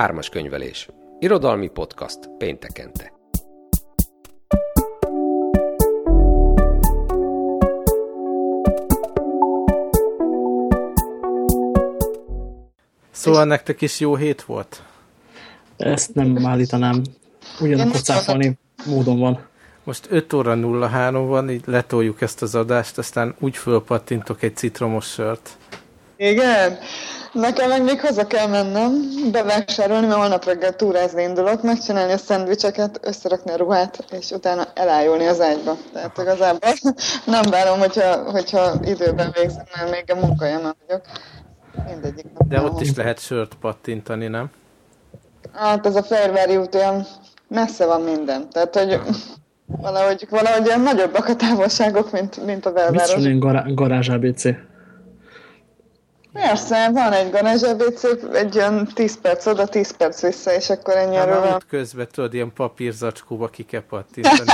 Ármas könyvelés. Irodalmi podcast péntekente. Szóval nektek is jó hét volt? Ezt nem állítanám. Ugyanakkor cáfolni módon van. Most 5 óra 03 van, így letoljuk ezt az adást, aztán úgy fölpattintok egy citromos sört. Igen? Nekem meg még haza kell mennem, bevásárolni, mert holnap reggel túrázni indulok, megcsinálni a szendvicseket, összerakni a ruhát, és utána elájulni az ágyba. Tehát igazából nem várom, hogyha, hogyha időben végzem, mert még a munkahelyemen vagyok. Mindegyik nap De ott is lehet sört pattintani, nem? Hát ez a Fairvári út olyan messze van minden. Tehát, hogy valahogy, valahogy olyan nagyobbak a távolságok, mint, mint a belváros. Mit gará garázs ABC? Persze, van egy garázs ABC, egy olyan 10 perc oda, 10 perc vissza, és akkor ennyi Hát van. ott közben tudod, ilyen papírzacskóba ki kell pattintani.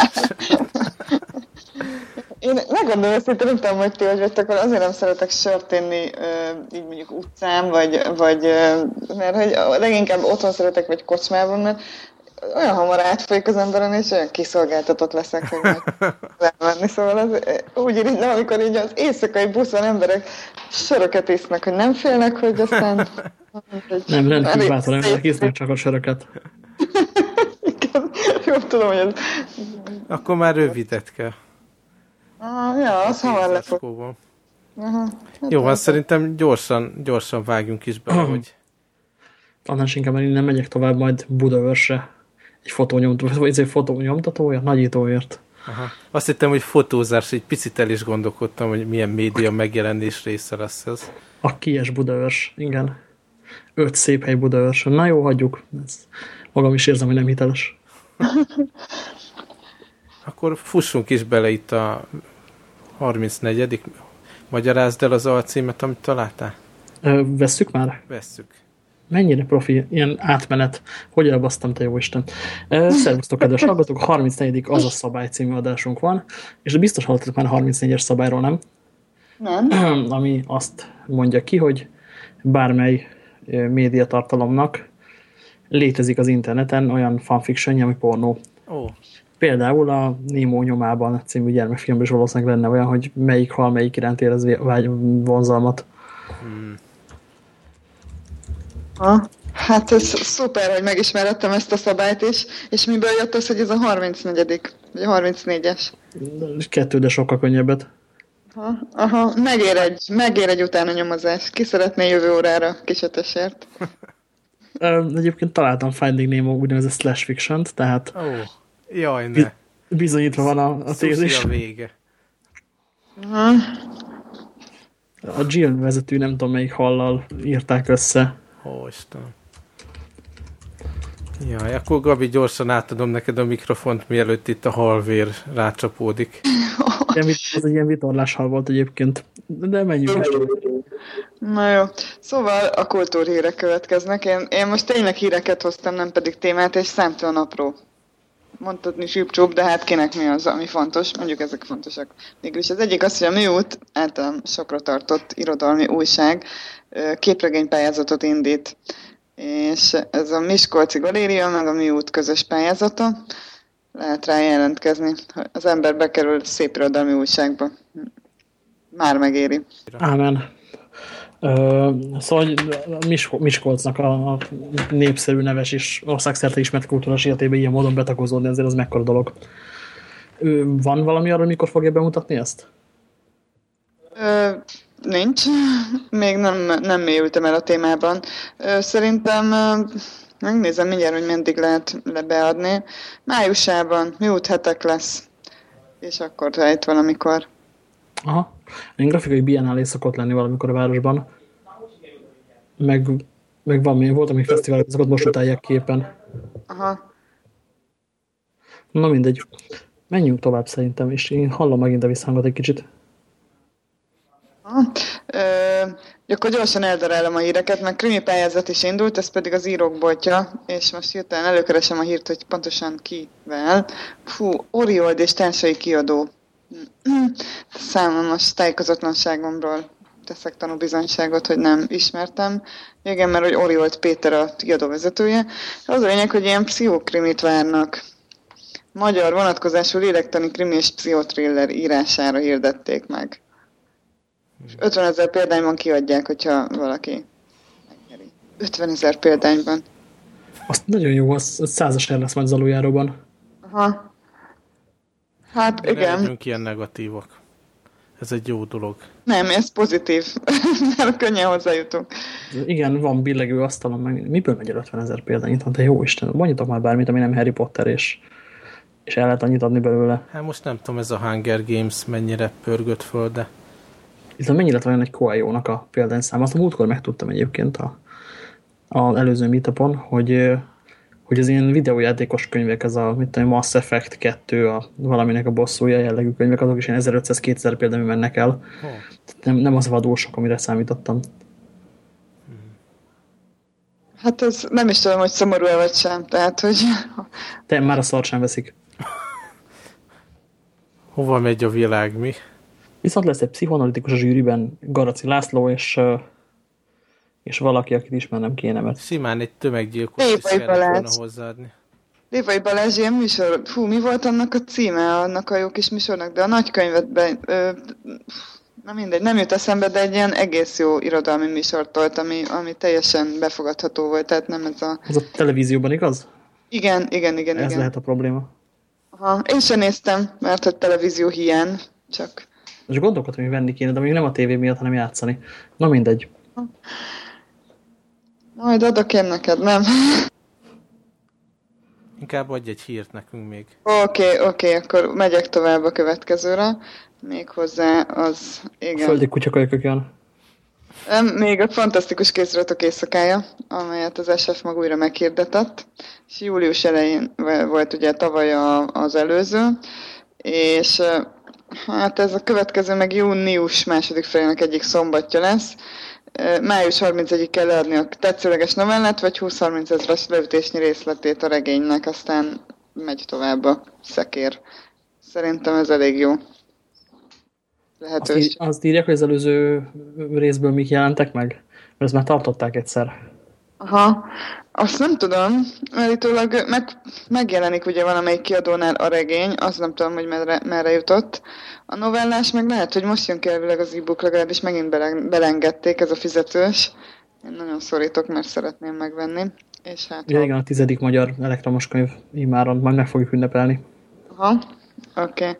Én megmondom őszintén, nem tudom, hogy ti hogy vele, azért nem szeretek sört inni így mondjuk utcán, vagy, vagy mert hogy leginkább otthon szeretek, vagy kocsmában, mert olyan hamar átfolyik az emberen, és olyan kiszolgáltatott leszek, hogy elmenni. Szóval az, úgy irigylem, amikor így az éjszakai buszon emberek söröket isznak, hogy nem félnek, hogy aztán... Nem, rendkívül bátor emberek isznak csak a söröket. Igen, jó tudom, hogy ez... Akkor már rövidet kell. Ah, ja, az hamar le fog. Zacskóban. Aha. Hát Jó, van, az- szerintem gyorsan, gyorsan vágjunk is bele, hogy Annál inkább, mert innen megyek tovább majd Budaörsre egy fotónyomtató, vagy egy fotónyomtatóért, nagyítóért. Aha. Azt hittem, hogy fotózás, egy picit el is gondolkodtam, hogy milyen média megjelenés része lesz ez. A kies Budaörs, igen. Öt szép hely Budaörs. Na jó, hagyjuk. Ez, magam is érzem, hogy nem hiteles. Akkor fussunk is bele itt a 34 Magyarázd el az alcímet, amit találtál? Ö, vesszük már? Vesszük. Mennyire profi, ilyen átmenet. Hogy elbasztam, te jó Isten. Szervusztok, kedves hallgatók, a 34. az a szabály című adásunk van, és biztos hallottatok már a 34-es szabályról, nem? Nem? Ami azt mondja ki, hogy bármely médiatartalomnak létezik az interneten olyan fanfiction ami pornó. Ó, Például a Nemo nyomában című gyermekfilmben is valószínűleg lenne olyan, hogy melyik hal melyik iránt érez vágy vonzalmat. Ha? Hát ez szuper, hogy megismerettem ezt a szabályt is, és miből jött az, hogy ez a 34 vagy a 34-es? Kettő, de sokkal könnyebbet. Ha? Aha, megér egy, megér egy utána nyomozás. Ki szeretné jövő órára kisetesért? Ö, Egyébként találtam Finding Nemo úgynevezett slash fiction tehát ó, jaj, ne. bizonyítva van a, a tézis. a vége. Aha. A Jill vezető nem tudom melyik hallal írták össze. Ó, Istenem. Jaj, akkor Gabi, gyorsan átadom neked a mikrofont, mielőtt itt a halvér rácsapódik. Ez egy ilyen vitorláshal volt egyébként. De menjünk is. Na jó. Szóval a kultúrhírek következnek. Én, én most tényleg híreket hoztam, nem pedig témát, és számtalan apró. Mondhatni sípcsúp, de hát kinek mi az, ami fontos? Mondjuk ezek fontosak. Mégis az egyik az, hogy a Miút általán sokra tartott irodalmi újság képregénypályázatot indít. És ez a Miskolci Galéria, meg a Miút közös pályázata. Lehet rá jelentkezni. Az ember bekerül szép irodalmi újságba. Már megéri. Ámen. Szóval hogy a Mis- Miskolcnak a, a népszerű neves és országszerte ismert kultúrás életébe ilyen módon betakozódni, azért az mekkora dolog. Van valami arra, mikor fogja bemutatni ezt? Ö, nincs. Még nem, nem mélyültem el a témában. Ö, szerintem megnézem mindjárt, hogy meddig lehet lebeadni. Májusában, miút hetek lesz. És akkor rejt valamikor. Aha. Én grafikai biennálé szokott lenni valamikor a városban. Meg, meg van még, volt, amik fesztivál, azokat most utálják képen. Aha. Na mindegy. Menjünk tovább szerintem, és én hallom megint a visszhangot egy kicsit. Aha. Ö, akkor gyorsan eldarálom a híreket, mert krimi pályázat is indult, ez pedig az írók boltja, és most hirtelen előkeresem a hírt, hogy pontosan kivel. Fú, Oriold és társai kiadó. Számomos tájékozatlanságomról teszek tanúbizonyságot, hogy nem ismertem. Igen, mert hogy Oriolt Péter a kiadóvezetője. Az a lényeg, hogy ilyen pszichokrimit várnak. Magyar vonatkozású lélektani krimi és pszichotriller írására hirdették meg. És 50 ezer példányban kiadják, hogyha valaki megnyeri. 50 ezer példányban. Azt nagyon jó, az, az százas el lesz majd Zalujáróban. Aha. Hát De Ne igen. legyünk ilyen negatívak. Ez egy jó dolog. Nem, ez pozitív, mert könnyen hozzájutunk. Igen, van billegő asztalon, meg miből megy el 50 ezer példány? Itt van, te jó Isten, mondjatok már bármit, ami nem Harry Potter, és, és el lehet annyit adni belőle. Hát most nem tudom, ez a Hunger Games mennyire pörgött föl, de Illetve mennyi lett olyan egy Koajónak a példányszám? Azt a múltkor megtudtam egyébként a, az előző meetupon, hogy, hogy az ilyen videójátékos könyvek, ez a mit tudom, Mass Effect 2, a valaminek a bosszúja jellegű könyvek, azok is ilyen 1500-2000 példányban mennek el. oh, Nem, nem az a vadósok, amire számítottam. Hát ez nem is tudom, hogy szomorú-e vagy sem, tehát, hogy De már a szart sem veszik. hova megy a világ, mi? Viszont lesz egy pszichoanalitikus a zsűriben, Garaci László, és, és valaki, akit ismernem kéne, mert Simán egy tömeggyilkos is kellett volna hozzáadni. Lévai Balázs ilyen műsor, hú, mi volt annak a címe, annak a jó kis műsornak, de a nagykönyvetben, ö, na mindegy, nem jut eszembe, de egy ilyen egész jó irodalmi műsort tolt, ami, ami teljesen befogadható volt, tehát nem ez a... az a televízióban igaz? Igen, igen, igen, Ez igen. lehet a probléma. Aha, én sem néztem, mert hogy televízió hiány, csak... És gondolkodtam, hogy venni kéne, de még nem a tévé miatt, hanem játszani. Na mindegy. Majd adok én neked, nem? Inkább adj egy hírt nekünk még. Oké, okay, oké, okay, akkor megyek tovább a következőre. Méghozzá az, igen. Földi kutyakajkök jön. Még a fantasztikus késziratok éjszakája, amelyet az SF mag újra meghirdetett, és július elején volt ugye tavaly a, az előző, és hát ez a következő meg június második felének egyik szombatja lesz. Május 31-ig kell a tetszőleges novellát, vagy 20-30 ezres leütésnyi részletét a regénynek, aztán megy tovább a szekér. Szerintem ez elég jó Azt, lehetőség. ír, azt írják, hogy az előző részből mik jelentek meg? Mert ezt már tartották egyszer. Aha, azt nem tudom, állítólag meg, megjelenik ugye valamelyik kiadónál a regény, azt nem tudom, hogy merre, merre jutott. A novellás meg lehet, hogy most jön ki elvileg az e-book, legalábbis megint bele, belengedték, ez a fizetős. Én nagyon szorítok, mert szeretném megvenni. És hát... Ja, igen, a tizedik magyar elektromos könyv imáron, majd meg fogjuk ünnepelni. Aha, oké. Okay.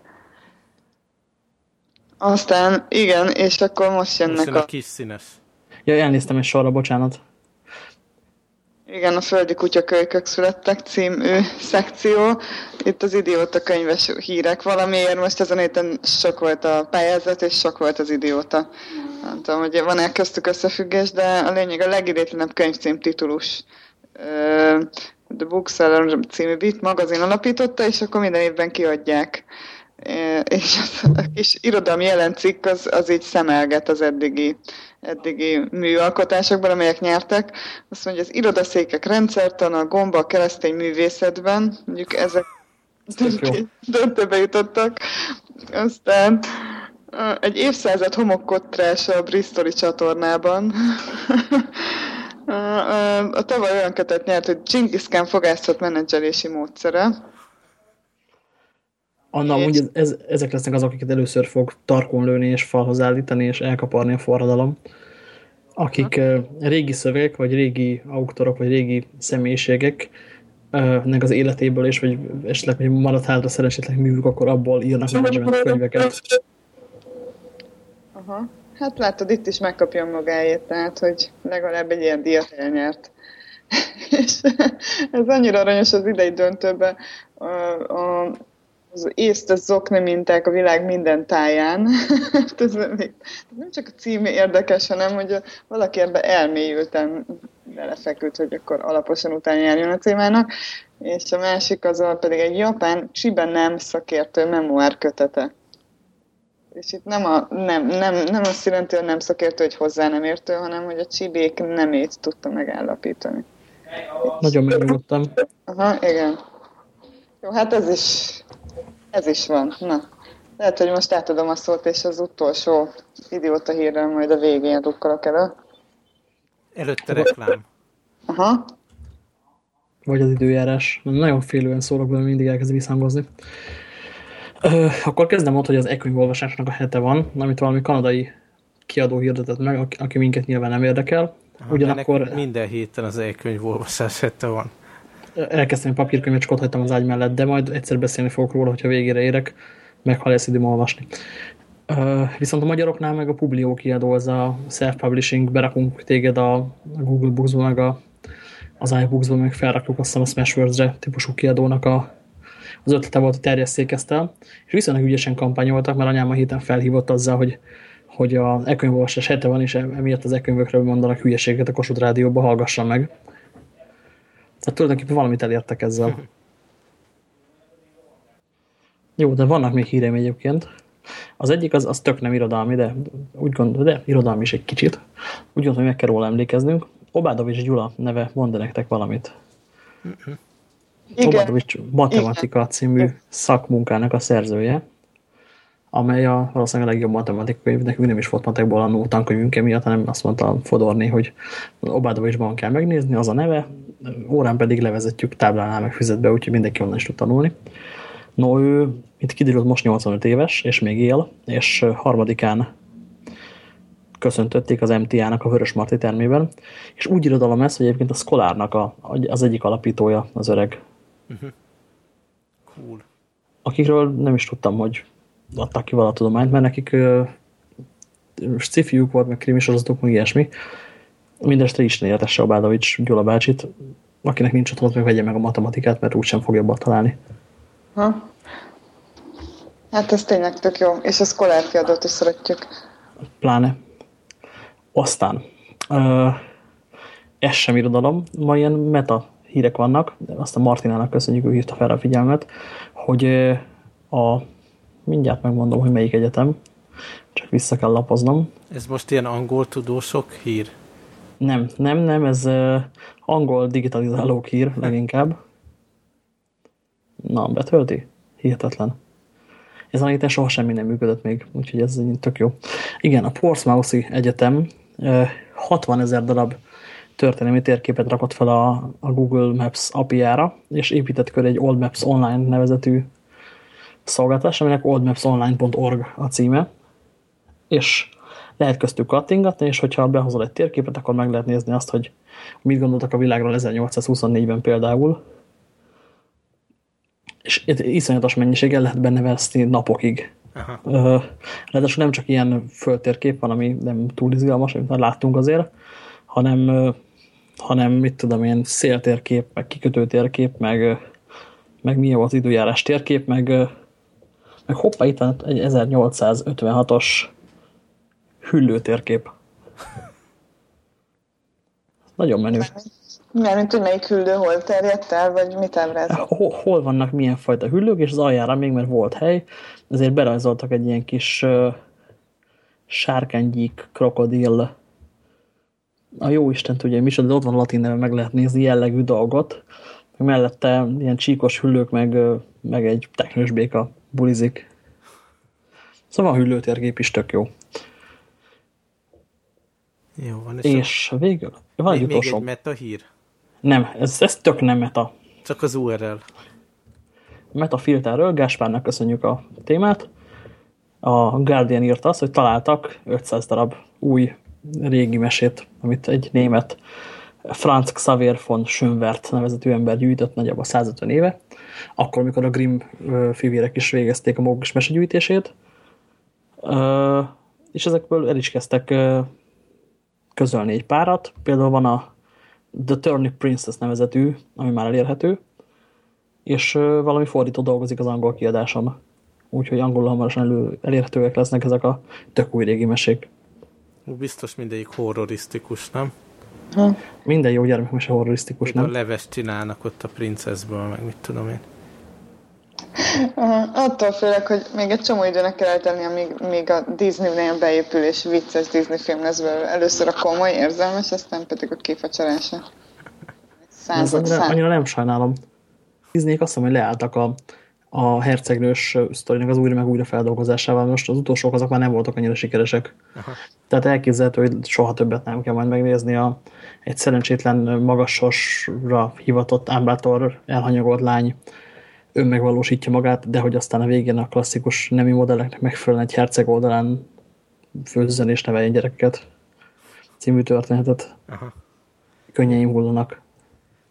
Aztán, igen, és akkor most Most jönnek jön a... a kis színes. Ja, elnéztem egy sorra, bocsánat. Igen, a Földi Kutyakölykök születtek című szekció. Itt az idióta könyves hírek valamiért. Most ezen héten sok volt a pályázat, és sok volt az idióta. Nem tudom, hogy van-e köztük összefüggés, de a lényeg a legidétlenebb könyvcím titulus. The Bookseller című Bit magazin alapította, és akkor minden évben kiadják. És a kis irodalmi jelencikk az, az így szemelget az eddigi, eddigi műalkotásokban, amelyek nyertek. Azt mondja, az irodaszékek rendszertan, a gomba a keresztény művészetben, mondjuk ezek döntőbe jutottak. Aztán egy évszázad homokkottrás a Bristoli csatornában. A tavaly olyan kötet nyert, hogy Genghis Khan fogászat menedzselési módszere. Anna, úgy ez, ez, ezek lesznek azok, akiket először fog tarkon lőni és falhoz állítani és elkaparni a forradalom. Akik uh, régi szövegek, vagy régi autorok, vagy régi személyiségek uh, nek az életéből, és vagy esetleg, hogy maradt hátra szerencsétlen művük, akkor abból írnak management könyveket. Aha. Hát látod, itt is megkapja magáét, tehát, hogy legalább egy ilyen díjat elnyert. És ez annyira aranyos az idei döntőben. A, a, az észt a zokni minták a világ minden táján. Hát ez nem, nem csak a cím érdekes, hanem hogy valaki ebbe elmélyülten belefeküdt, hogy akkor alaposan utána járjon a témának. És a másik az a, pedig egy japán Chiba nem szakértő memoár kötete. És itt nem, a, nem, nem, nem azt jelenti, hogy nem szakértő, hogy hozzá nem értő, hanem hogy a csibék nemét tudta megállapítani. Nagyon megnyugodtam. Aha, igen. Jó, hát ez is, ez is van. Na, Lehet, hogy most átadom a szót, és az utolsó idióta hírrel majd a végén rukkolok elő. Előtte reklám. Aha. Vagy az időjárás. Nagyon félően szólok belőle, mindig elkezd visszhangozni. Ö, akkor kezdem ott, hogy az e-könyvolvasásnak a hete van, amit valami kanadai kiadó hirdetett meg, aki, minket nyilván nem érdekel. Aha, Ugyanakkor minden héten az e-könyvolvasás hete van. Elkezdtem papírkönyvet, csak ott az ágy mellett, de majd egyszer beszélni fogok róla, hogyha végére érek, meg ha lesz időm olvasni. Viszont a magyaroknál meg a Publio az a self-publishing, berakunk téged a, Google Books-ba, meg a, az iBooks-ba, meg felrakjuk azt a Smashwords-re típusú kiadónak a, az ötlete volt, hogy terjesszék ezt el, és viszonylag ügyesen kampányoltak, mert anyám a héten felhívott azzal, hogy, hogy a e-könyvolvasás hete van, és emiatt az e-könyvökről mondanak hülyeséget a Kossuth Rádióba, hallgassam meg. Tehát tulajdonképpen valamit elértek ezzel. Jó, de vannak még híreim egyébként. Az egyik az, az tök nem irodalmi, de úgy gondolom, de irodalmi is egy kicsit. Úgy gondolom, hogy meg kell róla emlékeznünk. Obádovics Gyula neve mond nektek valamit. Igen. Obádovics Matematika című szakmunkának a szerzője, amely a valószínűleg a legjobb matematikai, nekünk nem is volt matekból a tankönyvünk miatt, hanem azt mondta Fodorni, hogy Obádovicsban kell megnézni, az a neve, órán pedig levezetjük táblánál meg füzetbe, úgyhogy mindenki onnan is tud tanulni. No, ő, mint kiderült, most 85 éves, és még él, és harmadikán köszöntötték az MTA-nak a Vörös Marti termében, és úgy irodalom ez, hogy egyébként a Szkolárnak a, az egyik alapítója, az öreg, Cool. akikről nem is tudtam, hogy adtak ki vala tudományt, mert nekik ö, sci-fiúk volt, meg krimisorozatok, meg ilyesmi. Mindenestre Isten értesse Obádovics Gyula bácsit, akinek nincs otthon, meg vegye meg a matematikát, mert úgysem fogja abba találni. Ha? Hát ez tényleg tök jó. És a Scholar kiadót is szeretjük. Pláne. Aztán ö, ez sem irodalom, ma ilyen meta hírek vannak, de azt a Martinának köszönjük, ő hívta fel a figyelmet, hogy a mindjárt megmondom, hogy melyik egyetem, csak vissza kell lapoznom. Ez most ilyen angol tudósok hír? Nem, nem, nem, ez uh, angol digitalizáló hír leginkább. Na, betölti? Hihetetlen. Ez a héten soha semmi nem működött még, úgyhogy ez tök jó. Igen, a Portsmouthi Egyetem uh, 60 ezer darab történelmi térképet rakott fel a, a Google Maps API-jára, és épített körül egy Old Maps Online nevezetű szolgáltatás, aminek oldmapsonline.org a címe, és lehet köztük kattingatni, és hogyha behozol egy térképet, akkor meg lehet nézni azt, hogy mit gondoltak a világról 1824-ben például, és iszonyatos mennyiséggel lehet benne veszni napokig. Aha. Ö, Ráadásul nem csak ilyen földtérkép van, ami nem túl izgalmas, amit már láttunk azért, hanem, hanem mit tudom én, széltérkép, meg kikötőtérkép, meg, meg milyen volt az időjárás térkép, meg, meg hoppá, itt van egy 1856-os hüllőtérkép. Nagyon menő. Mármint, hogy melyik hüldő hol terjedt el, vagy mit ábrázol? Hol, hol vannak milyen fajta hüllők, és az aljára még, mert volt hely, ezért berajzoltak egy ilyen kis uh, sárkánygyík, krokodil, a jó Isten tudja, mi de ott van latin neve, meg lehet nézni jellegű dolgot, meg mellette ilyen csíkos hüllők, meg, meg egy teknős béka bulizik. Szóval a hüllőtérgép is tök jó. Jó van. És, És végül van egy még, még utolsó. egy meta hír? Nem, ez, ez tök nem meta. Csak az URL. Metafilterről, Gáspárnak köszönjük a témát. A Guardian írta azt, hogy találtak 500 darab új régi mesét, amit egy német Franz Xaver von Schönwert nevezetű ember gyűjtött nagyjából 150 éve, akkor, amikor a Grimm fivérek is végezték a maguk is mesegyűjtését, és ezekből el is kezdtek közölni egy párat. Például van a The Turnip Princess nevezetű, ami már elérhető, és valami fordító dolgozik az angol kiadáson. Úgyhogy angolul hamarosan elő, elérhetőek lesznek ezek a tök új régi mesék. Biztos mindegyik horrorisztikus, nem? Minden jó gyermekmese horrorisztikus, Még a nem? levest csinálnak ott a princeszből, meg mit tudom én. Aha, attól félek, hogy még egy csomó időnek kell eltenni, amíg még a Disney-nél beépül és vicces Disney film lesz belőle. Először a komoly, érzelmes, aztán pedig a kifacsarása. Század, annyira, század. annyira nem sajnálom. Disneyk azt hiszem, hogy leálltak a, a hercegnős sztorinak az újra meg újra feldolgozásával. Most az utolsók azok már nem voltak annyira sikeresek. Aha. Tehát elképzelhető, hogy soha többet nem kell majd megnézni a, egy szerencsétlen magassosra hivatott ámbátor elhanyagolt lány önmegvalósítja magát, de hogy aztán a végén a klasszikus nemi modelleknek megfelelően egy herceg oldalán főzzen és neveljen gyerekeket című történetet. Aha. Könnyeim hullanak.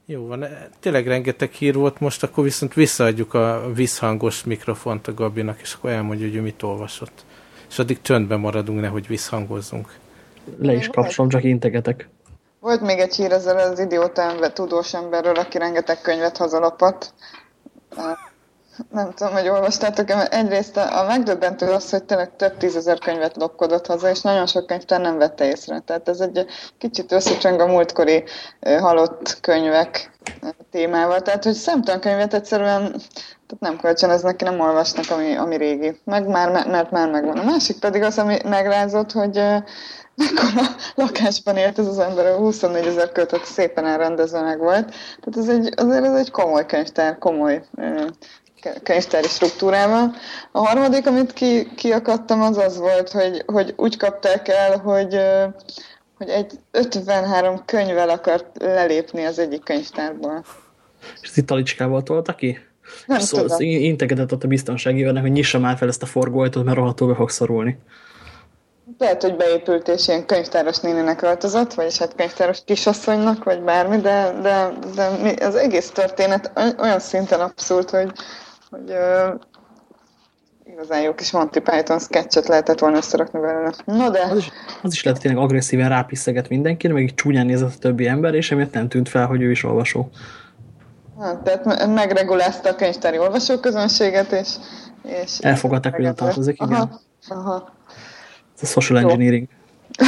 Jó van, tényleg rengeteg hír volt most, akkor viszont visszaadjuk a visszhangos mikrofont a Gabinak, és akkor elmondja, hogy ő mit olvasott. És addig csöndben maradunk, nehogy visszhangozzunk. Le is kapcsolom, csak integetek. Volt még egy hír ezzel az idióta ember, tudós emberről, aki rengeteg könyvet hazalapott nem tudom, hogy olvastátok -e, egyrészt a, megdöbbentő az, hogy tényleg több tízezer könyvet lopkodott haza, és nagyon sok könyvtár nem vette észre. Tehát ez egy kicsit összecseng a múltkori halott könyvek témával. Tehát, hogy szemtelen könyvet egyszerűen tehát nem kölcsönöznek ki, nem olvasnak, ami, ami régi. Meg már, mert már megvan. A másik pedig az, ami megrázott, hogy mekkora lakásban élt ez az ember, a 24 ezer kötet szépen elrendezve meg volt. Tehát ez egy, azért ez egy komoly könyvtár, komoly könyvtári struktúrával. A harmadik, amit ki, kiakadtam, az az volt, hogy, hogy úgy kapták el, hogy, hogy egy 53 könyvvel akart lelépni az egyik könyvtárból. És itt talicskával tolta ki? Nem szóval tudom. Integetett ott a biztonsági hogy nyissa már fel ezt a forgóajtót, mert rohadtul be fog szorulni. Lehet, hogy beépült és ilyen könyvtáros néninek öltözött, vagyis hát könyvtáros kisasszonynak, vagy bármi, de, de, de az egész történet olyan szinten abszurd, hogy, hogy uh, igazán jó kis Monty Python sketchet lehetett volna összerakni belőle. No de... Az is, az is lehet tényleg agresszíven rápiszeget mindenkire, meg így csúnyán nézett a többi ember, és emiatt nem tűnt fel, hogy ő is olvasó. Hát, tehát megregulázta a könyvtári olvasóközönséget, és... és Elfogadták, hogy tartozik, igen. Aha, aha. Ez a social jó. engineering.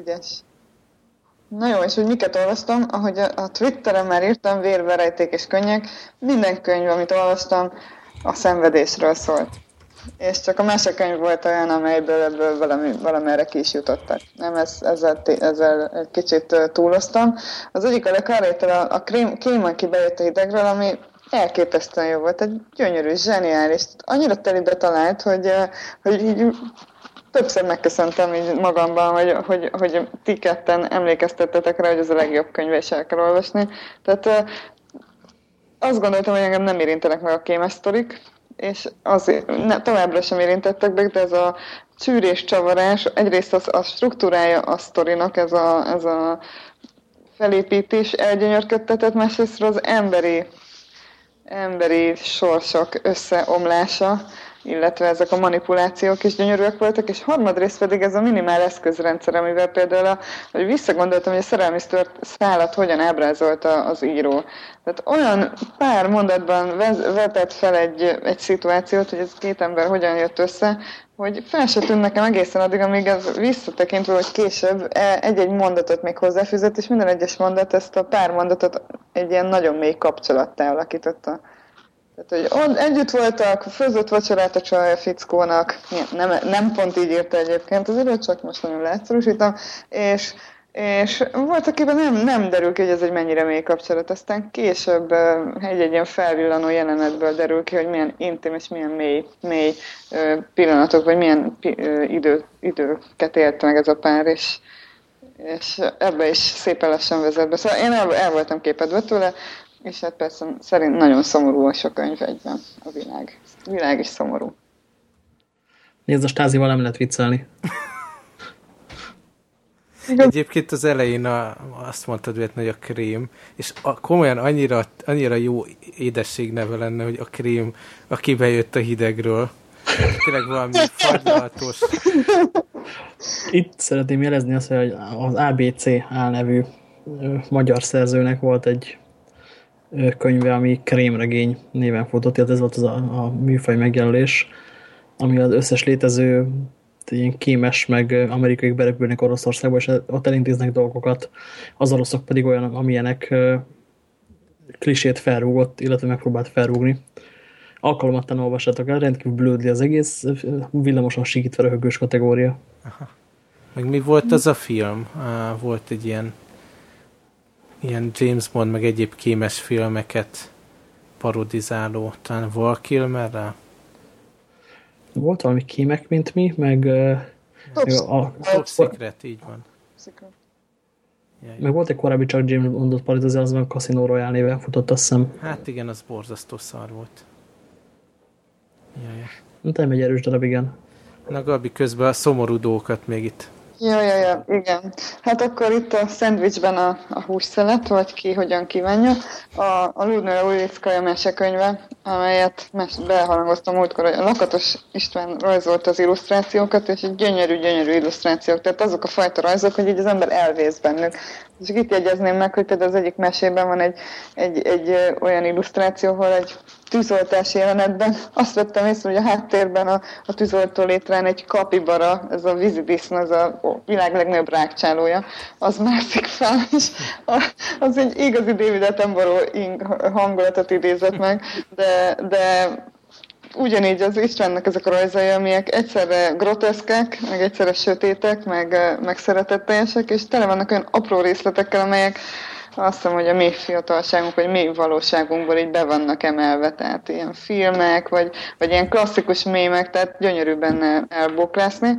Ügyes. Na jó, és hogy miket olvastam, ahogy a, a Twitteren már írtam, vérverejték és könnyek, minden könyv, amit olvastam, a szenvedésről szólt. És csak a mesekönyv volt olyan, amelyből ebből valami, valamerre ki is jutottak. Nem, ez, ezzel, ezzel egy kicsit túloztam. Az egyik a Le a, a krém, aki bejött a hidegről, ami elképesztően jó volt, egy gyönyörű, zseniális, annyira telibe talált, hogy, hogy így többször megköszöntem így magamban, hogy, hogy, hogy ti ketten emlékeztettetek rá, hogy ez a legjobb könyve, és el kell olvasni. Tehát azt gondoltam, hogy engem nem érintenek meg a kémes sztorik, és az, ne, továbbra sem érintettek be, de ez a csűrés, csavarás, egyrészt az, a struktúrája a sztorinak, ez a, ez a felépítés elgyönyörködtetett, másrészt az emberi emberi sorsok összeomlása, illetve ezek a manipulációk is gyönyörűek voltak, és harmadrészt pedig ez a minimál eszközrendszer, amivel például, a, hogy visszagondoltam, hogy a szerelmi szállat hogyan ábrázolta az író. Tehát olyan pár mondatban vetett fel egy, egy szituációt, hogy ez két ember hogyan jött össze, hogy fel se tűnt nekem egészen addig, amíg ez visszatekintve, hogy később e, egy-egy mondatot még hozzáfűzött, és minden egyes mondat ezt a pár mondatot egy ilyen nagyon mély kapcsolattá alakította. Tehát, hogy ott együtt voltak, főzött vacsorát a csaj a fickónak, nem, nem pont így írta egyébként az író, csak most nagyon leegyszerűsítem, és és voltak nem, nem derül ki, hogy ez egy mennyire mély kapcsolat. Aztán később egy-egy ilyen felvillanó jelenetből derül ki, hogy milyen intim és milyen mély, mély pillanatok, vagy milyen idő, időket élt meg ez a pár, és, és ebbe is szépen lassan vezet be. Szóval én el, el voltam képedve tőle, és hát persze szerint nagyon szomorú a sok könyv egyben a világ. A világ is szomorú. Nézd, a stázival nem lehet viccelni. Egyébként az elején a, azt mondtad, hogy a krém, és a, komolyan annyira, annyira jó édesség neve lenne, hogy a krém, aki bejött a hidegről. Tényleg valami fagylatos. Itt szeretném jelezni azt, hogy az ABC álnevű magyar szerzőnek volt egy könyve, ami krémregény néven futott, tehát ez volt az a, a műfaj megjelölés, ami az összes létező ilyen kémes, meg amerikai berepülnek Oroszországba, és ott elintéznek dolgokat, az oroszok pedig olyan, amilyenek klisét felrúgott, illetve megpróbált felrúgni. Alkalomattán olvassátok el, rendkívül blödli az egész, villamosan sikítve röhögős kategória. Aha. Meg mi volt az a film? Volt egy ilyen ilyen James Bond, meg egyéb kémes filmeket parodizáló, talán Val Kilmerrel? Volt valami kémek, mint mi, meg uh, Top a, a, Top Secret, így van. Secret. Jaj. meg volt egy korábbi csak James Bondot parodizál, az meg Casino Royale néven futott, azt hiszem. Hát igen, az borzasztó szar volt. Jaj. Nem egy erős darab, igen. Na Gabi, közben a szomorú dolgokat még itt. Ja, ja, ja, igen. Hát akkor itt a szendvicsben a, a hússzelet, vagy ki hogyan kívánja. A, a Ludmila Ulickaja mesekönyve, amelyet mes, beharangoztam múltkor, hogy a Lakatos István rajzolt az illusztrációkat, és egy gyönyörű-gyönyörű illusztrációk. Tehát azok a fajta rajzok, hogy így az ember elvész bennük. És itt jegyezném meg, hogy például az egyik mesében van egy, egy, egy olyan illusztráció, ahol egy tűzoltás jelenetben. Azt vettem észre, hogy a háttérben a, a tűzoltó létrán egy kapibara, ez a vízidisznó, ez a világ legnagyobb rákcsálója, az mászik fel, és az egy igazi David Attenborough hangulatot idézett meg, de, de ugyanígy az Istvánnak ezek a rajzai, amelyek egyszerre groteszkek, meg egyszerre sötétek, meg, meg szeretetteljesek, és tele vannak olyan apró részletekkel, amelyek azt hiszem, hogy a mi fiatalságunk, vagy mi valóságunkból így be vannak emelve, tehát ilyen filmek, vagy, vagy ilyen klasszikus mémek, tehát gyönyörű benne elboklászni.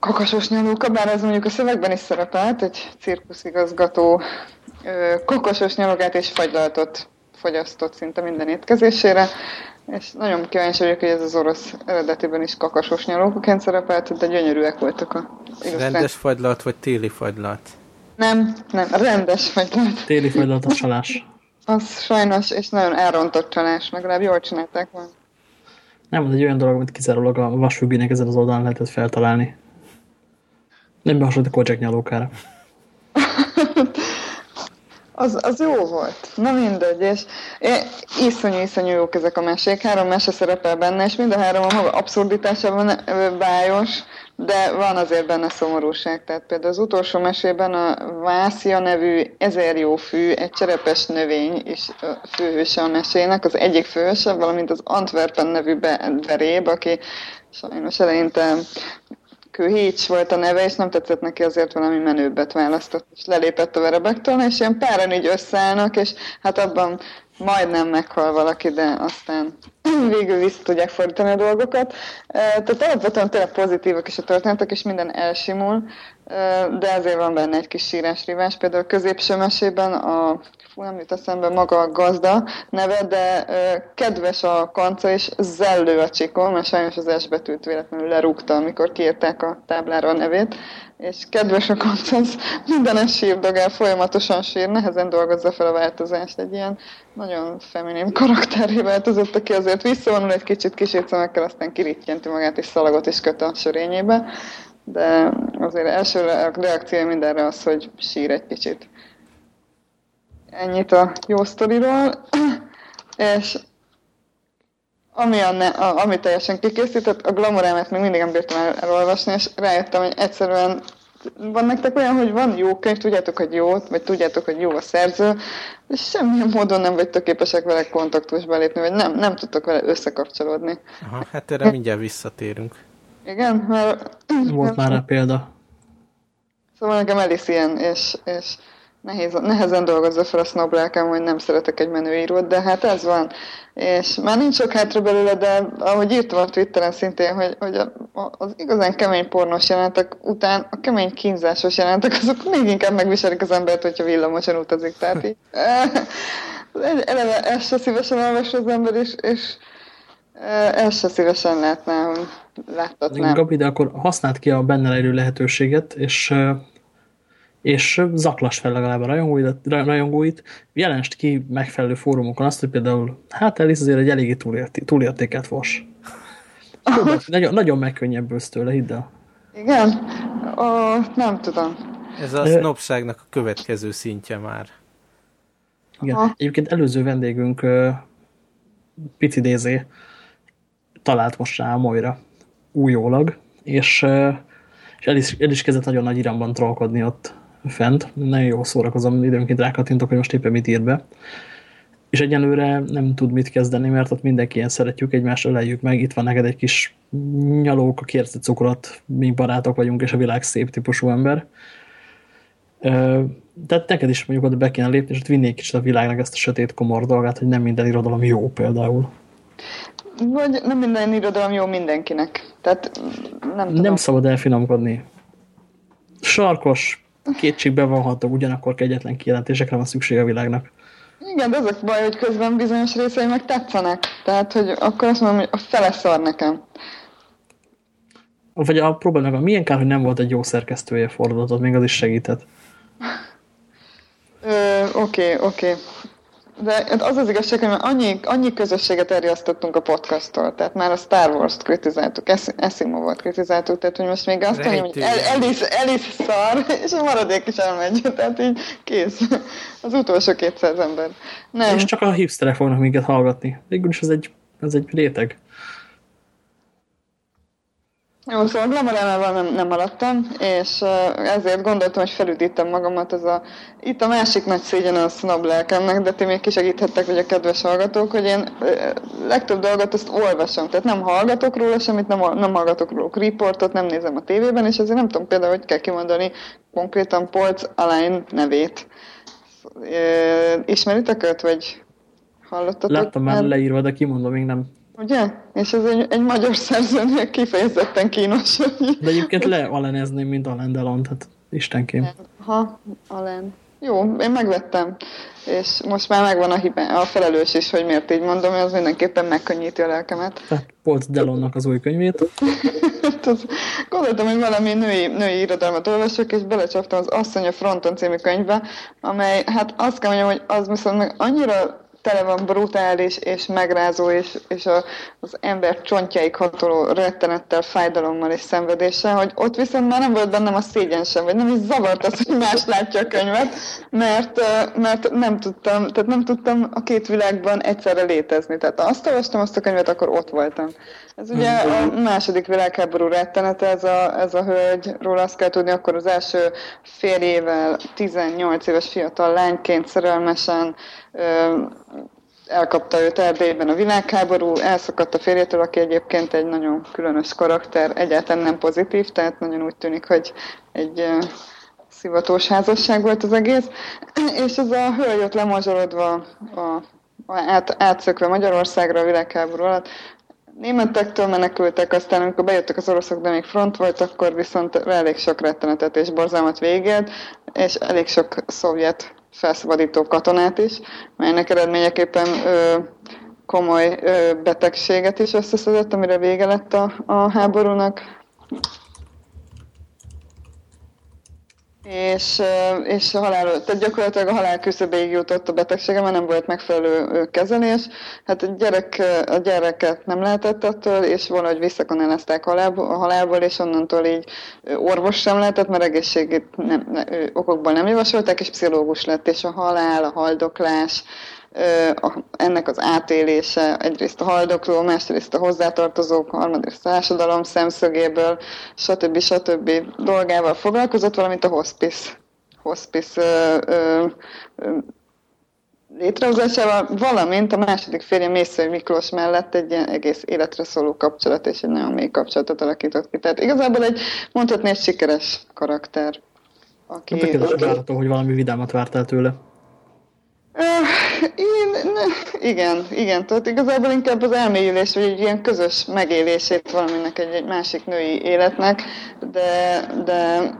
Kakasos nyalóka, bár ez mondjuk a szövegben is szerepelt, egy cirkuszigazgató kakasos nyalogát és fagylaltot fogyasztott szinte minden étkezésére, és nagyon kíváncsi vagyok, hogy ez az orosz eredetiben is kakasos nyalókaként szerepelt, de gyönyörűek voltak a. Rendes fagylalt, vagy téli fagylalt? Nem, nem, rendes fagylalt. Téli fajlat a csalás. Az sajnos, és nagyon elrontott csalás, legalább jól csinálták volna. Nem, az egy olyan dolog, amit kizárólag a vasfüggőnek ezen az oldalon lehetett feltalálni. Nem behasonlít a kocsek nyalókára. Az, az jó volt. Na mindegy, és iszonyú-iszonyú jók ezek a mesék. Három mese szerepel benne, és mind a három a maga abszurditásában bájos, de van azért benne szomorúság. Tehát például az utolsó mesében a Vászia nevű ezer jó fű, egy cserepes növény is főhőse a mesének, az egyik főhőse, valamint az Antwerpen nevű be- veréb, aki sajnos eleinte Kőhícs volt a neve, és nem tetszett neki, azért valami menőbbet választott, és lelépett a verebektől, és ilyen páran így összeállnak, és hát abban majdnem meghal valaki, de aztán végül vissza tudják fordítani a dolgokat. Tehát alapvetően tényleg pozitívak is a történetek, és minden elsimul, de azért van benne egy kis sírás-rívás. Például a középső mesében a fú, nem jut eszembe maga a gazda neve, de kedves a kanca, és zellő a csikon, mert sajnos az S betűt véletlenül lerúgta, amikor kiírták a táblára a nevét, és kedves a kanca, minden sírdogál, folyamatosan sír, nehezen dolgozza fel a változást, egy ilyen nagyon feminim karakteré változott, aki azért visszavonul egy kicsit kisét szemekkel, aztán kirittyenti magát, és szalagot is köt a sörényébe, de azért első reakció mindenre az, hogy sír egy kicsit. Ennyit a jó sztoriról. És ami, a ne, a, ami teljesen kikészített, a glamorámet még mindig nem bírtam el, elolvasni, és rájöttem, hogy egyszerűen van nektek olyan, hogy van jó könyv, tudjátok, hogy jó, vagy tudjátok, hogy jó a szerző, és semmilyen módon nem vagytok képesek vele kontaktusba lépni, vagy nem, nem tudtok vele összekapcsolódni. Aha, hát erre mindjárt visszatérünk. Igen, mert... Volt már rá példa. Szóval nekem Alice ilyen, és, és nehéz, nehezen dolgozza fel a snob lelkem, hogy nem szeretek egy menőírót, de hát ez van. És már nincs sok hátra belőle, de ahogy írtam a Twitteren szintén, hogy, hogy a, az igazán kemény pornos jelentek után a kemény kínzásos jelentek, azok még inkább megviselik az embert, hogyha villamosan utazik. Tehát így, eleve ezt se szívesen olvas az ember, és, és ezt se szívesen látná, hogy láttatnám. Gabi, de akkor használd ki a benne lejlő lehetőséget, és és zaklas fel legalább a rajongóit, rajongóit, jelenst ki megfelelő fórumokon azt, hogy például, hát Alice azért egy eléggé túlérté, túlértékelt fos. nagyon, nagyon megkönnyebbülsz tőle, hidd el. Igen? Ó, nem tudom. Ez a sznopságnak a következő szintje már. Igen. Aha. Egyébként előző vendégünk Pici Dézé talált most rá Moira újólag, és, és el, is, el is kezdett nagyon nagy iramban trollkodni ott fent. Nagyon jól szórakozom, időnként rákattintok, hogy most éppen mit ír be. És egyelőre nem tud mit kezdeni, mert ott mindenki ilyen szeretjük, egymást öleljük meg, itt van neked egy kis nyalók, kérte cukrot, mi barátok vagyunk, és a világ szép típusú ember. De neked is mondjuk oda be kéne lépni, és ott vinnék kicsit a világnak ezt a sötét komor dolgát, hogy nem minden irodalom jó például. Vagy nem minden irodalom jó mindenkinek. Tehát nem, tudom. nem szabad elfinomkodni. Sarkos, kétségbe vanható, ugyanakkor kegyetlen kijelentésekre van szükség a világnak. Igen, de az a baj, hogy közben bizonyos részei meg tetszenek. Tehát, hogy akkor azt mondom, hogy a fele szar nekem. Vagy a probléma, milyen kár, hogy nem volt egy jó szerkesztője fordulatot, még az is segített. Oké, oké. Okay, okay. De hát az az igazság, hogy annyi, annyi közösséget elriasztottunk a podcasttól, tehát már a Star Wars-t kritizáltuk, Asimov-ot kritizáltuk, tehát hogy most még azt mondja, hogy el, Elis, Elis szar, és a maradék is elmegy, tehát így kész. Az utolsó 200 ember. Nem. És csak a hipsterek fognak minket hallgatni. Végül is ez egy, ez egy réteg. Jó, szóval glamorával nem, nem maradtam, és ezért gondoltam, hogy felüdítem magamat. Ez a, itt a másik nagy szégyen a snob lelkemnek, de ti még kisegíthettek, hogy a kedves hallgatók, hogy én legtöbb dolgot azt olvasom. Tehát nem hallgatok róla semmit, nem, nem hallgatok róla riportot, nem nézem a tévében, és azért nem tudom például, hogy kell kimondani konkrétan Polc Alain nevét. Ismeritek őt, vagy hallottatok? Láttam már leírva, de kimondom, még nem Ugye? És ez egy, egy magyar szerzőnél kifejezetten kínos. De egyébként lealenezném, mint Alain Delon, tehát istenkém. Ha, Alain. Jó, én megvettem. És most már megvan a, hibá, a felelős is, hogy miért így mondom, az mindenképpen megkönnyíti a lelkemet. Tehát Polt Delonnak az új könyvét. Gondoltam, hogy valami női, női irodalmat olvasok, és belecsaptam az Asszony a fronton című könyvbe, amely, hát azt kell mondjam, hogy az viszont meg annyira tele van brutális és megrázó, és, és a, az ember csontjaik hatoló rettenettel, fájdalommal és szenvedéssel, hogy ott viszont már nem volt bennem a szégyen sem, vagy nem is zavart az, hogy más látja a könyvet, mert, mert nem tudtam, tehát nem tudtam a két világban egyszerre létezni. Tehát ha azt olvastam azt a könyvet, akkor ott voltam. Ez ugye a második világháború rettenete, ez a, ez a hölgyről azt kell tudni, akkor az első férjével 18 éves fiatal lányként szerelmesen elkapta őt Erdélyben a világháború, elszakadt a férjétől, aki egyébként egy nagyon különös karakter, egyáltalán nem pozitív, tehát nagyon úgy tűnik, hogy egy szivatós házasság volt az egész, és ez a hölgy ott lemazsorodva, a, a, át, átszökve Magyarországra a világháború alatt, németektől menekültek, aztán amikor bejöttek az oroszok, de még front volt, akkor viszont elég sok rettenetet és borzalmat végélt, és elég sok szovjet felszabadító katonát is, melynek eredményeképpen komoly betegséget is összeszedett, amire vége lett a, a háborúnak. És, és a halál, tehát gyakorlatilag a halál küszöbéig jutott a betegsége, mert nem volt megfelelő kezelés. Hát a, gyerek, a gyereket nem lehetett attól, és valahogy visszakanelezták a halálból, és onnantól így orvos sem lehetett, mert egészségét nem, ne, okokból nem javasolták, és pszichológus lett, és a halál, a haldoklás, ennek az átélése egyrészt a haldokló, másrészt a hozzátartozók, harmadrészt a társadalom szemszögéből, stb. stb. dolgával foglalkozott, valamint a hospice, hospice létrehozásával, valamint a második férje Mészői Miklós mellett egy ilyen egész életre szóló kapcsolat és egy nagyon mély kapcsolatot alakított ki. Tehát igazából egy, mondhatni, egy sikeres karakter. Aki, Tökéletesen várható, hogy valami vidámat vártál tőle. Én, ne, igen, igen, tehát igazából inkább az elmélyülés, vagy egy ilyen közös megélését valaminek egy, egy másik női életnek, de, de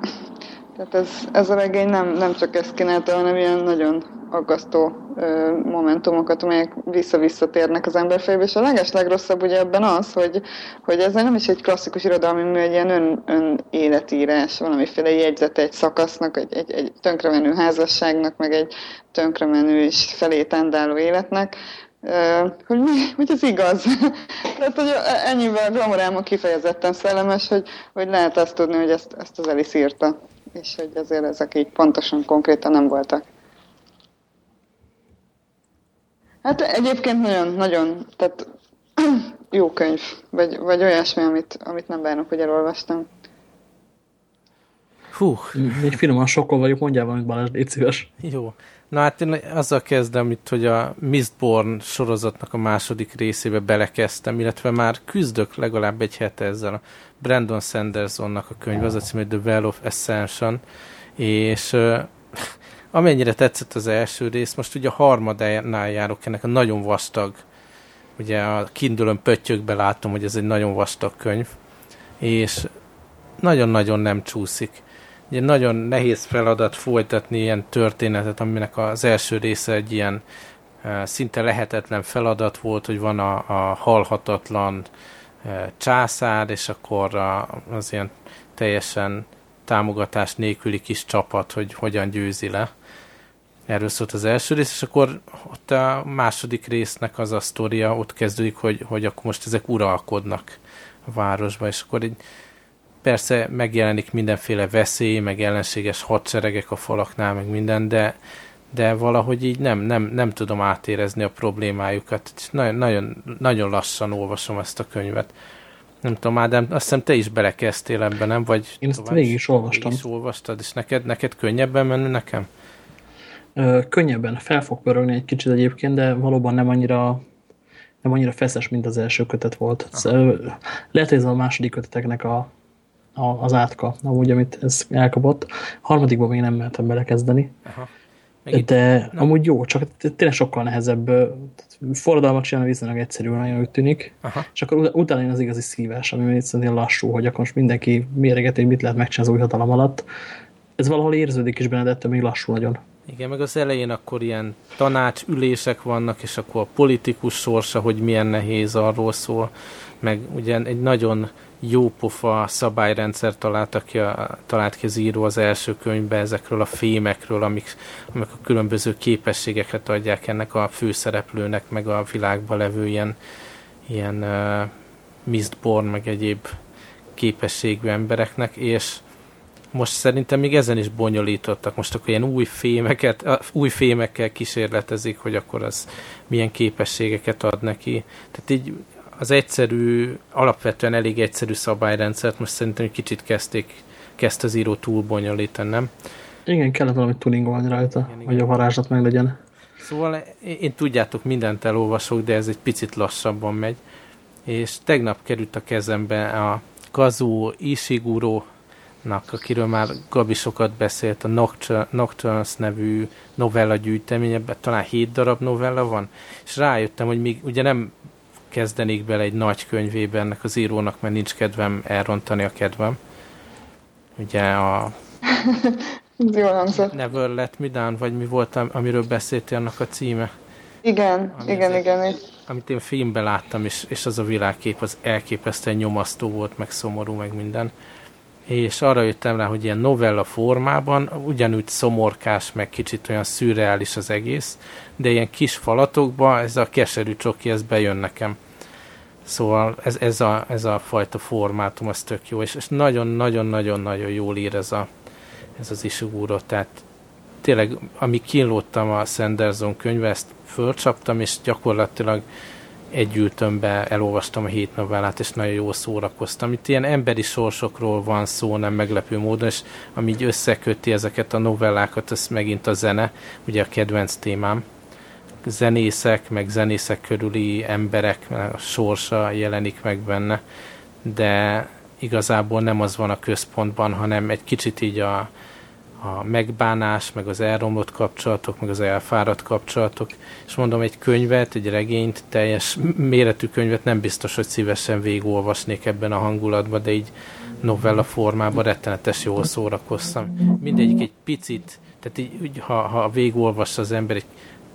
tehát ez, ez a regény nem, nem csak ezt kínálta, hanem ilyen nagyon aggasztó ö, momentumokat, amelyek vissza-visszatérnek az ember fejébe, és a leges legrosszabb ugye ebben az, hogy, hogy ez nem is egy klasszikus irodalmi mű, egy ilyen ön, ön életírás, valamiféle jegyzete egy szakasznak, egy, egy, egy tönkremenő házasságnak, meg egy tönkremenő és felé tendáló életnek, hogy, mi, hogy ez igaz. Tehát, hogy ennyivel glamoráma kifejezetten szellemes, hogy, hogy lehet azt tudni, hogy ezt, ezt az Elis írta, és hogy azért ezek így pontosan, konkrétan nem voltak. Hát egyébként nagyon, nagyon, tehát jó könyv, vagy, vagy olyasmi, amit, amit nem bánok, hogy elolvastam. Hú. Még finoman sokkal vagyok, mondjál valamit Balázs, légy szíves. Jó. Na hát én azzal kezdem itt, hogy a Mistborn sorozatnak a második részébe belekezdtem, illetve már küzdök legalább egy hete ezzel a Brandon Sandersonnak a könyv, az a cím, hogy The Well of Ascension, És amennyire tetszett az első rész, most ugye a harmadánál járok ennek a nagyon vastag, ugye a Kindle-ön pöttyökbe látom, hogy ez egy nagyon vastag könyv, és nagyon-nagyon nem csúszik. Ugye nagyon nehéz feladat folytatni ilyen történetet, aminek az első része egy ilyen szinte lehetetlen feladat volt, hogy van a, a halhatatlan császár, és akkor a, az ilyen teljesen támogatás nélküli kis csapat, hogy hogyan győzi le. Erről szólt az első rész, és akkor ott a második résznek az a sztoria, ott kezdődik, hogy, hogy akkor most ezek uralkodnak a városba, és akkor így persze megjelenik mindenféle veszély, meg ellenséges hadseregek a falaknál, meg minden, de, de valahogy így nem, nem, nem tudom átérezni a problémájukat. Nagyon, nagyon, nagyon lassan olvasom ezt a könyvet. Nem tudom, Ádám, azt hiszem te is belekezdtél ebben, nem? Vagy Én ezt végig is olvastam. Is olvastad, és neked, neked könnyebben menni nekem? Ö, könnyebben, fel fog pörögni egy kicsit egyébként, de valóban nem annyira nem annyira feszes, mint az első kötet volt. Ez, lehet, hogy ez a második köteteknek a, az átka, amúgy, amit ez elkapott. A harmadikban még nem mertem belekezdeni. Aha. De nem. amúgy jó, csak tényleg sokkal nehezebb. Forradalmat csinálni viszonylag egyszerű, nagyon úgy tűnik. Aha. És akkor utána jön az igazi szívás, ami szerintem lassú, hogy akkor most mindenki méregeti, hogy mit lehet megcsinálni az új hatalom alatt. Ez valahol érződik is benne, de ettől még lassú nagyon. Igen, meg az elején akkor ilyen tanácsülések vannak, és akkor a politikus sorsa, hogy milyen nehéz arról szól, meg ugye egy nagyon jópofa szabályrendszer találtak ki talált ki az író az első könyvben ezekről a fémekről, amik, amik a különböző képességeket adják ennek a főszereplőnek, meg a világban levő ilyen, ilyen uh, Mistborn, meg egyéb képességű embereknek, és most szerintem még ezen is bonyolítottak. Most akkor ilyen új fémeket, új fémekkel kísérletezik, hogy akkor az milyen képességeket ad neki. Tehát így az egyszerű, alapvetően elég egyszerű szabályrendszert most szerintem egy kicsit kezdték, kezdte az író túl bonyolítani, nem? Igen, kellett valami tuningolni rajta, igen, igen. hogy a varázslat meg legyen. Szóval én, én tudjátok, mindent elolvasok, de ez egy picit lassabban megy. És tegnap került a kezembe a Kazuo Ishiguro nak, akiről már Gabi sokat beszélt, a Nocturnes nevű novella gyűjtemény, ebben talán hét darab novella van, és rájöttem, hogy még ugye nem kezdenék bele egy nagy könyvébe ennek az írónak, mert nincs kedvem elrontani a kedvem. Ugye a Jól hangzott. Never Let Me Down, vagy mi volt, amiről beszéltél annak a címe? Igen, Ami igen, igen, igen. Amit én filmben láttam, és, és az a világkép az elképesztően nyomasztó volt, meg szomorú, meg minden és arra jöttem rá, hogy ilyen novella formában, ugyanúgy szomorkás, meg kicsit olyan szürreális az egész, de ilyen kis falatokba ez a keserű csoki, ez bejön nekem. Szóval ez, ez, a, ez a fajta formátum, az tök jó, és nagyon-nagyon-nagyon-nagyon jól ír ez, a, ez az Ishiguro, tehát tényleg, ami kínlódtam a Sanderson könyve, ezt fölcsaptam, és gyakorlatilag egy ültömbe elolvastam a hét novellát, és nagyon jól szórakoztam. Itt ilyen emberi sorsokról van szó, nem meglepő módon, és ami így összeköti ezeket a novellákat, ez megint a zene, ugye a kedvenc témám. Zenészek, meg zenészek körüli emberek, a sorsa jelenik meg benne, de igazából nem az van a központban, hanem egy kicsit így a, a megbánás, meg az elromlott kapcsolatok, meg az elfáradt kapcsolatok, és mondom, egy könyvet, egy regényt, teljes méretű könyvet nem biztos, hogy szívesen végigolvasnék ebben a hangulatban, de így novella formában rettenetes jól szórakoztam. Mindegyik egy picit, tehát így, ha, ha végigolvassa az ember, egy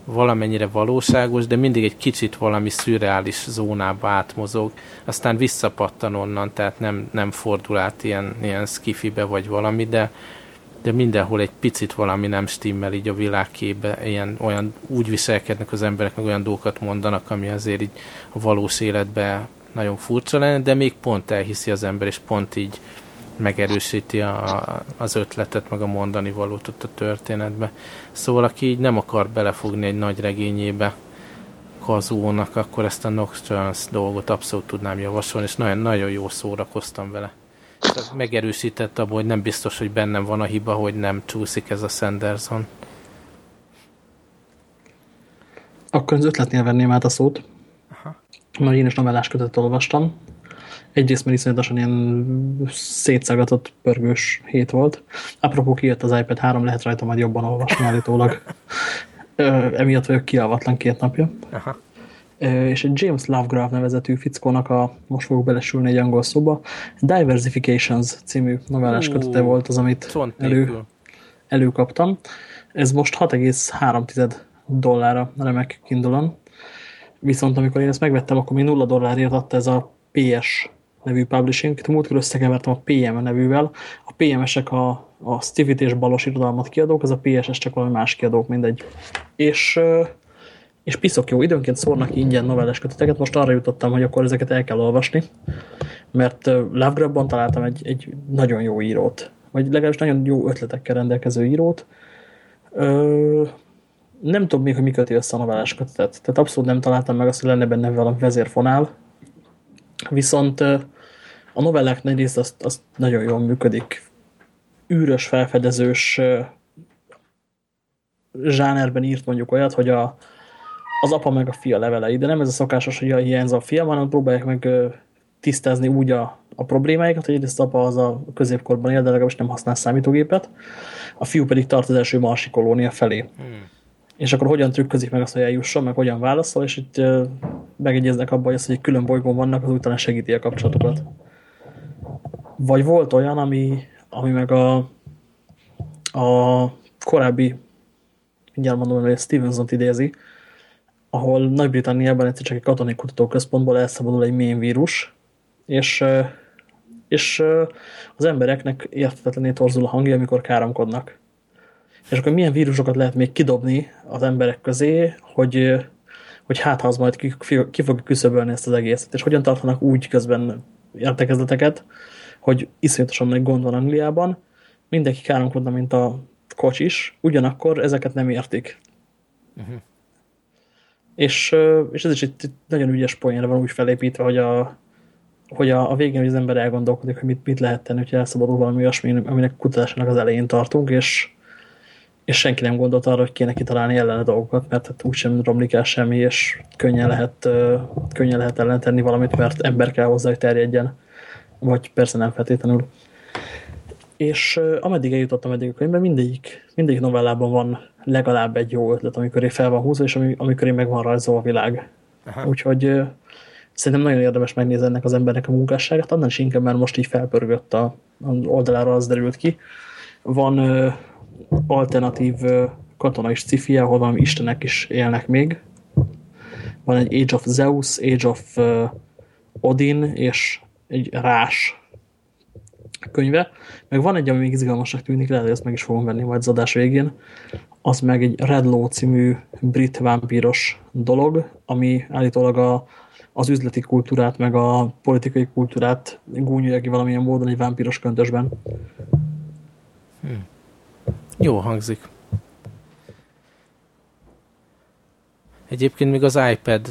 valamennyire valóságos, de mindig egy kicsit valami szürreális zónába átmozog, aztán visszapattan onnan, tehát nem, nem fordul át ilyen, ilyen skifibe vagy valami, de, de mindenhol egy picit valami nem stimmel így a világképbe, ilyen, olyan úgy viselkednek az emberek, meg olyan dolgokat mondanak, ami azért így a valós életben nagyon furcsa lenne, de még pont elhiszi az ember, és pont így megerősíti a, az ötletet, meg a mondani valót ott a történetbe. Szóval aki így nem akar belefogni egy nagy regényébe kazónak, akkor ezt a Nocturnes dolgot abszolút tudnám javasolni, és nagyon, nagyon jó szórakoztam vele megerősített abban, hogy nem biztos, hogy bennem van a hiba, hogy nem csúszik ez a Sanderson. Akkor az ötletnél venném át a szót. Aha. Mert én is novellás kötetet olvastam. Egyrészt mert iszonyatosan ilyen szétszagatott pörgős hét volt. Apropó kijött az iPad 3, lehet rajta majd jobban olvasni állítólag. Emiatt vagyok kialvatlan két napja. Aha. És egy James Lovegrave nevezetű fickónak a, most fogok belesülni egy angol szóba, Diversifications című novellás kötete volt az, amit elő, előkaptam. Ez most 6,3 dollárra remek kindle Viszont amikor én ezt megvettem, akkor még 0 dollárért adta ez a PS nevű publishing. Itt múltkor összekevertem a PM nevűvel. A PM-esek a, a Stivit és Balos irodalmat kiadók, az a PSS csak valami más kiadók, mindegy. És, és piszok jó, időnként szórnak ingyen novelles köteteket, most arra jutottam, hogy akkor ezeket el kell olvasni, mert Lovegrabban találtam egy, egy nagyon jó írót, vagy legalábbis nagyon jó ötletekkel rendelkező írót. Ö, nem tudom még, hogy mi köti össze a novellás kötetet. Tehát abszolút nem találtam meg azt, hogy lenne benne valami vezérfonál, Viszont a novellák nagy rész azt, azt nagyon jól működik. Űrös, felfedezős zsánerben írt mondjuk olyat, hogy a, az apa meg a fia levelei, de nem ez a szokásos, hogy hiányzó a fia, hanem próbálják meg tisztázni úgy a, a problémáikat, hogy egyrészt az apa az a középkorban él, de legalábbis nem használ számítógépet, a fiú pedig tart az első marsi kolónia felé. Hmm és akkor hogyan trükközik meg azt, hogy eljusson, meg hogyan válaszol, és itt megegyeznek abban, hogy, az, hogy külön bolygón vannak, az utána segíti a kapcsolatokat. Vagy volt olyan, ami, ami meg a, a korábbi, mindjárt mondom, hogy Stevenson-t idézi, ahol Nagy-Britanniában egyszer csak egy katonai kutatóközpontból elszabadul egy mém vírus, és, és az embereknek értetetlené torzul a hangja, amikor káromkodnak és akkor milyen vírusokat lehet még kidobni az emberek közé, hogy, hogy hát az majd ki, ki fog küszöbölni ezt az egészet, és hogyan tartanak úgy közben értekezleteket, hogy iszonyatosan nagy gond van Angliában, mindenki káromkodna, mint a kocsis, ugyanakkor ezeket nem értik. Uh mhm. -huh. és, és ez is egy nagyon ügyes poénra van úgy felépítve, hogy a, hogy a, a végén hogy az ember elgondolkodik, hogy mit, mit lehet tenni, hogyha elszabadul valami olyasmi, aminek kutatásának az elején tartunk, és, és senki nem gondolt arra, hogy kéne kitalálni ellene dolgokat, mert hát úgysem romlik el semmi, és könnyen lehet, könnyen lehet ellentenni valamit, mert ember kell hozzá, hogy terjedjen. Vagy persze nem feltétlenül. És ameddig eljutottam eddig a könyvben, mindegyik, mindegyik novellában van legalább egy jó ötlet, amikor én fel van húzva, és amikor én meg van rajzolva a világ. Aha. Úgyhogy szerintem nagyon érdemes megnézni ennek az embernek a munkásságát, annál is inkább, mert most így felpörgött a, a oldalára, az derült ki. Van alternatív katonai sci ahol valami istenek is élnek még. Van egy Age of Zeus, Age of Odin, és egy Rás könyve. Meg van egy, ami még izgalmasnak tűnik, lehet, hogy ezt meg is fogom venni majd az adás végén. Az meg egy Red Law című brit vámpíros dolog, ami állítólag a, az üzleti kultúrát, meg a politikai kultúrát gúnyolja ki valamilyen módon egy vámpíros köntösben. Hmm. Jó hangzik. Egyébként még az iPad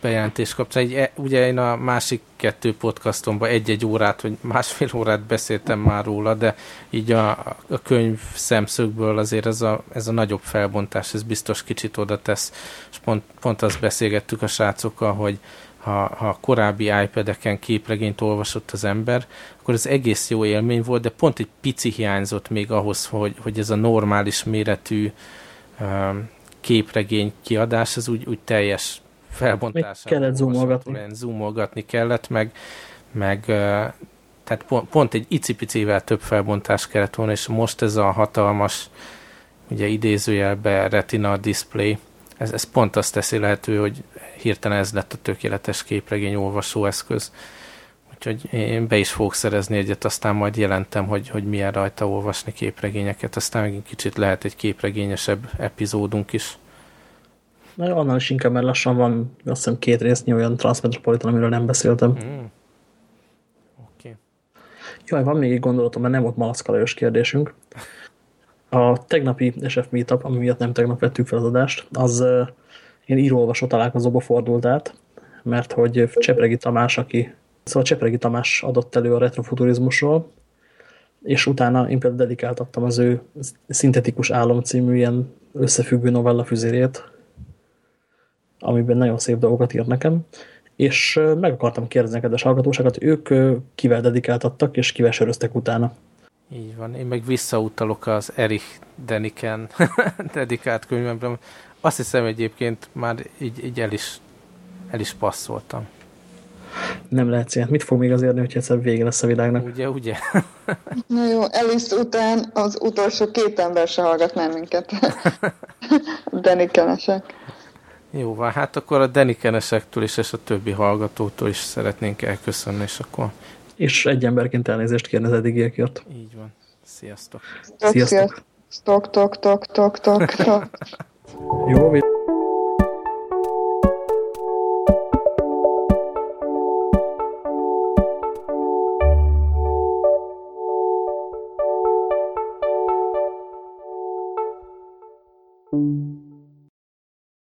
bejelentés kapcsán, egy, e, ugye én a másik kettő podcastomban egy-egy órát, vagy másfél órát beszéltem már róla, de így a, a könyv szemszögből azért ez a, ez a nagyobb felbontás, ez biztos kicsit oda tesz, és pont, pont azt beszélgettük a srácokkal, hogy ha, ha korábbi iPad-eken képregényt olvasott az ember, akkor ez egész jó élmény volt, de pont egy pici hiányzott még ahhoz, hogy, hogy ez a normális méretű um, képregény kiadás, ez úgy, úgy teljes felbontása. kellett zoomolgatni. Zoomolgatni kellett, meg, meg uh, tehát pont, pont egy icipicivel több felbontás kellett volna, és most ez a hatalmas, ugye idézőjelbe retina display, ez, ez pont azt teszi lehető, hogy hirtelen ez lett a tökéletes képregény olvasó eszköz. Úgyhogy én be is fogok szerezni egyet, aztán majd jelentem, hogy, hogy milyen rajta olvasni képregényeket, aztán megint kicsit lehet egy képregényesebb epizódunk is. Na, annál is inkább, mert lassan van azt hiszem két résznyi olyan Transmetropolitan, amiről nem beszéltem. Mm. Okay. Jaj, van még egy gondolatom, mert nem volt malackalajos kérdésünk. A tegnapi SF Meetup, ami miatt nem tegnap vettük fel az adást, az ilyen írólvasó találkozóba fordult át, mert hogy Csepregi Tamás, aki Szóval Csepregi Tamás adott elő a retrofuturizmusról, és utána én például dedikáltattam az ő szintetikus álom című ilyen összefüggő novella füzérét, amiben nagyon szép dolgokat ír nekem, és meg akartam kérdezni kedves hallgatóságot, ők kivel dedikáltattak, és kivel söröztek utána. Így van. Én meg visszautalok az Erich Deniken dedikált könyvemre. Azt hiszem egyébként már így, így el, is, el is passzoltam. Nem lehet ilyen. Mit fog még az érni, hogy egyszer vége lesz a világnak? Ugye, ugye? Na jó, Alice után az utolsó két ember se hallgatná minket. Denikenesek. Jó van, hát akkor a Denikenesektől is, és a többi hallgatótól is szeretnénk elköszönni, és akkor... És egy emberként elnézést kérni az eddigiekért. Így van. Sziasztok. Sziasztok. Sziasztok. Tok, tok, tok, tok, tok, tok. Jó,